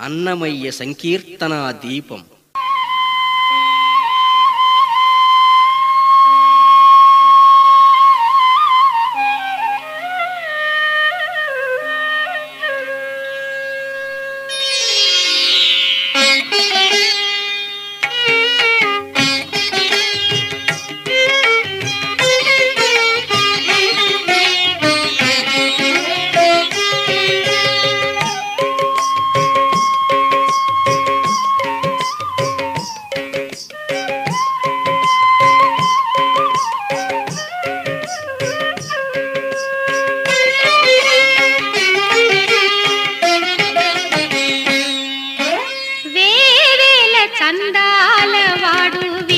అన్నమయ్య సంకీర్తనా దీపం சந்தால வாடுவே.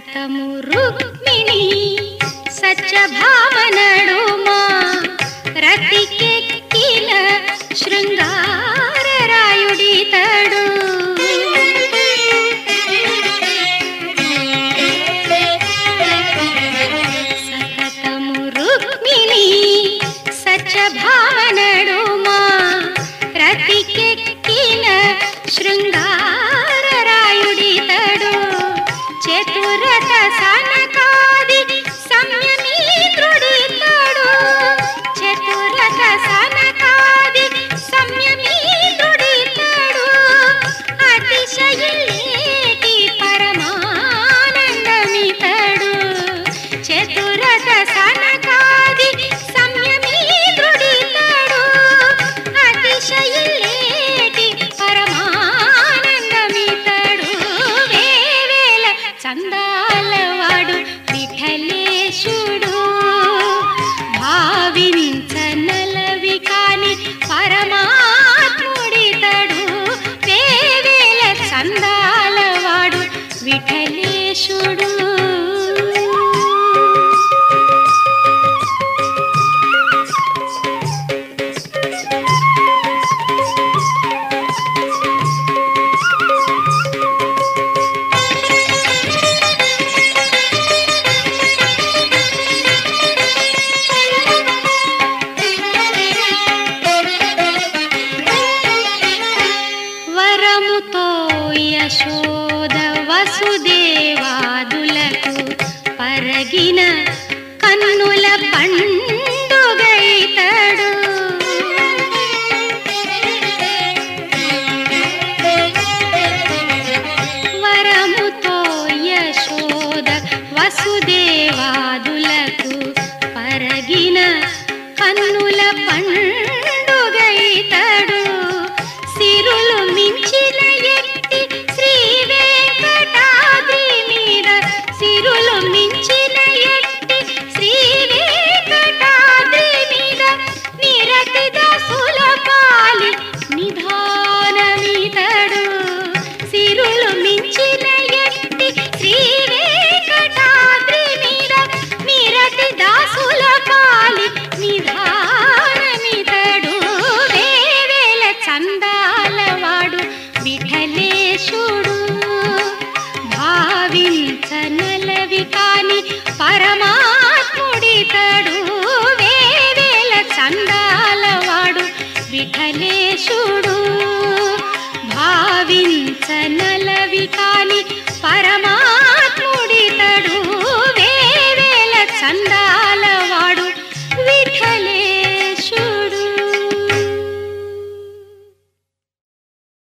रुक्मिणी सच भावनडु मा। शृङ्गारुडी तडुतमु रुक्मिणी सच भाव ಚಂದ கண்ணு भावी च न लविकानि स्वरम्